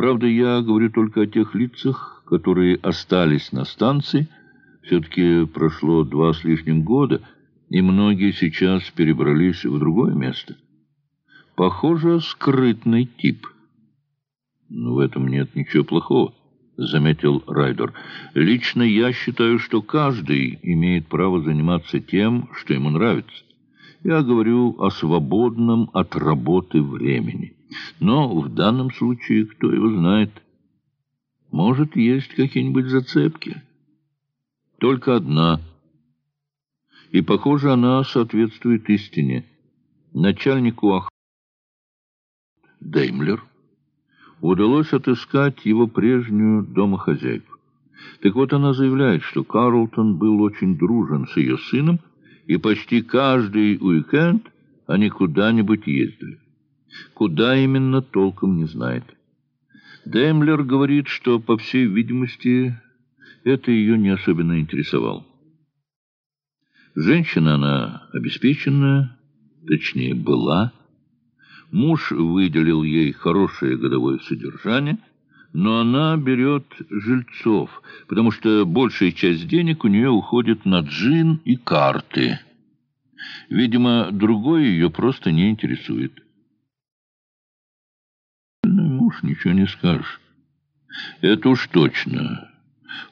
Правда, я говорю только о тех лицах, которые остались на станции. Все-таки прошло два с лишним года, и многие сейчас перебрались в другое место. Похоже, скрытный тип. Но в этом нет ничего плохого, заметил Райдер. Лично я считаю, что каждый имеет право заниматься тем, что ему нравится. Я говорю о свободном от работы времени. Но в данном случае, кто его знает, может, есть какие-нибудь зацепки. Только одна. И, похоже, она соответствует истине. Начальнику охраны Деймлер удалось отыскать его прежнюю домохозяйку. Так вот, она заявляет, что Карлтон был очень дружен с ее сыном, и почти каждый уикенд они куда-нибудь ездили. Куда именно, толком не знает. Деймлер говорит, что, по всей видимости, это ее не особенно интересовало. Женщина она обеспеченная, точнее, была. Муж выделил ей хорошее годовое содержание, но она берет жильцов, потому что большая часть денег у нее уходит на джин и карты. Видимо, другое ее просто не интересует уж ничего не скажешь. Это уж точно.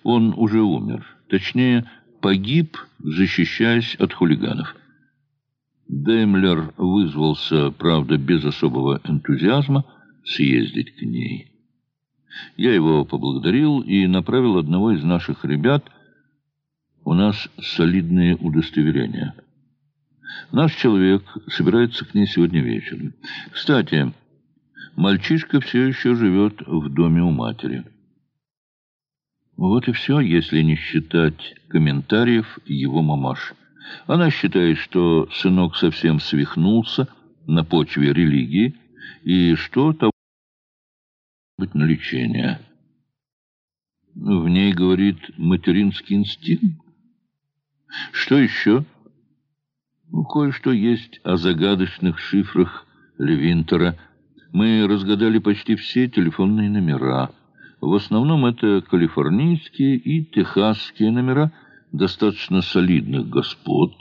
Он уже умер. Точнее, погиб, защищаясь от хулиганов. Деймлер вызвался, правда, без особого энтузиазма, съездить к ней. Я его поблагодарил и направил одного из наших ребят. У нас солидные удостоверения. Наш человек собирается к ней сегодня вечером. Кстати... Мальчишка все еще живет в доме у матери. Вот и все, если не считать комментариев его мамаш. Она считает, что сынок совсем свихнулся на почве религии и что того быть на лечение. В ней, говорит, материнский инстинкт. Что еще? Ну, кое-что есть о загадочных шифрах Левинтера – мы разгадали почти все телефонные номера. В основном это калифорнийские и техасские номера достаточно солидных господ,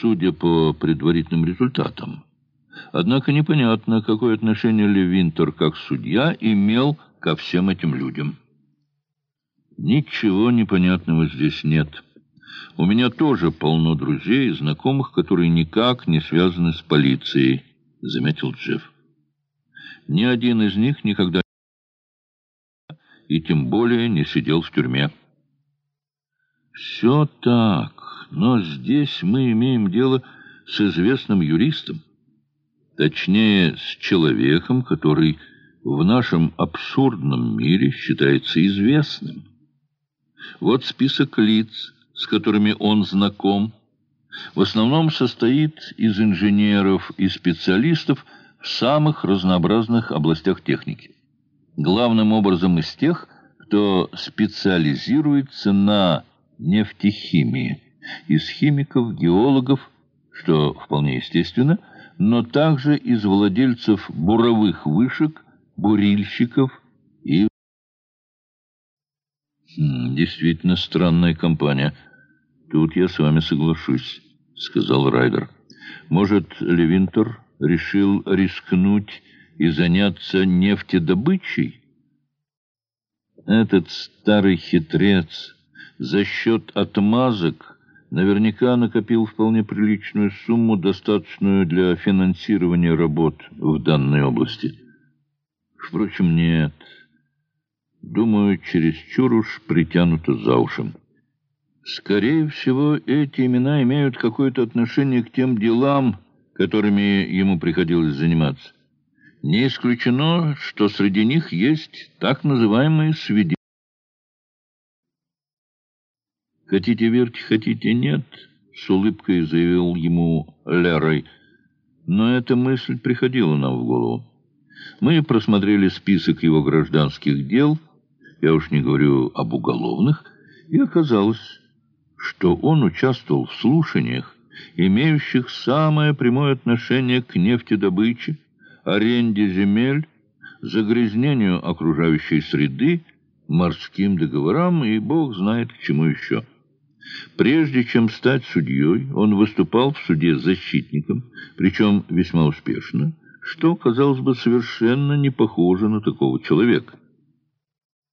судя по предварительным результатам. Однако непонятно, какое отношение Левинтер как судья имел ко всем этим людям. Ничего непонятного здесь нет. У меня тоже полно друзей и знакомых, которые никак не связаны с полицией, заметил Джефф. Ни один из них никогда и тем более не сидел в тюрьме. Все так, но здесь мы имеем дело с известным юристом, точнее, с человеком, который в нашем абсурдном мире считается известным. Вот список лиц, с которыми он знаком, в основном состоит из инженеров и специалистов, самых разнообразных областях техники. Главным образом из тех, кто специализируется на нефтехимии, из химиков, геологов, что вполне естественно, но также из владельцев буровых вышек, бурильщиков и... Хм, «Действительно странная компания. Тут я с вами соглашусь», — сказал Райдер. «Может, Левинтер решил рискнуть и заняться нефтедобычей? Этот старый хитрец за счет отмазок наверняка накопил вполне приличную сумму, достаточную для финансирования работ в данной области. Впрочем, нет. Думаю, чересчур уж притянуто за ушем. Скорее всего, эти имена имеют какое-то отношение к тем делам, которыми ему приходилось заниматься. Не исключено, что среди них есть так называемые свидетели. «Хотите верьте, хотите нет», — с улыбкой заявил ему Лерой. Но эта мысль приходила нам в голову. Мы просмотрели список его гражданских дел, я уж не говорю об уголовных, и оказалось, что он участвовал в слушаниях, имеющих самое прямое отношение к нефтедобыче, аренде земель, загрязнению окружающей среды, морским договорам и бог знает к чему еще. Прежде чем стать судьей, он выступал в суде защитником, причем весьма успешно, что, казалось бы, совершенно не похоже на такого человека.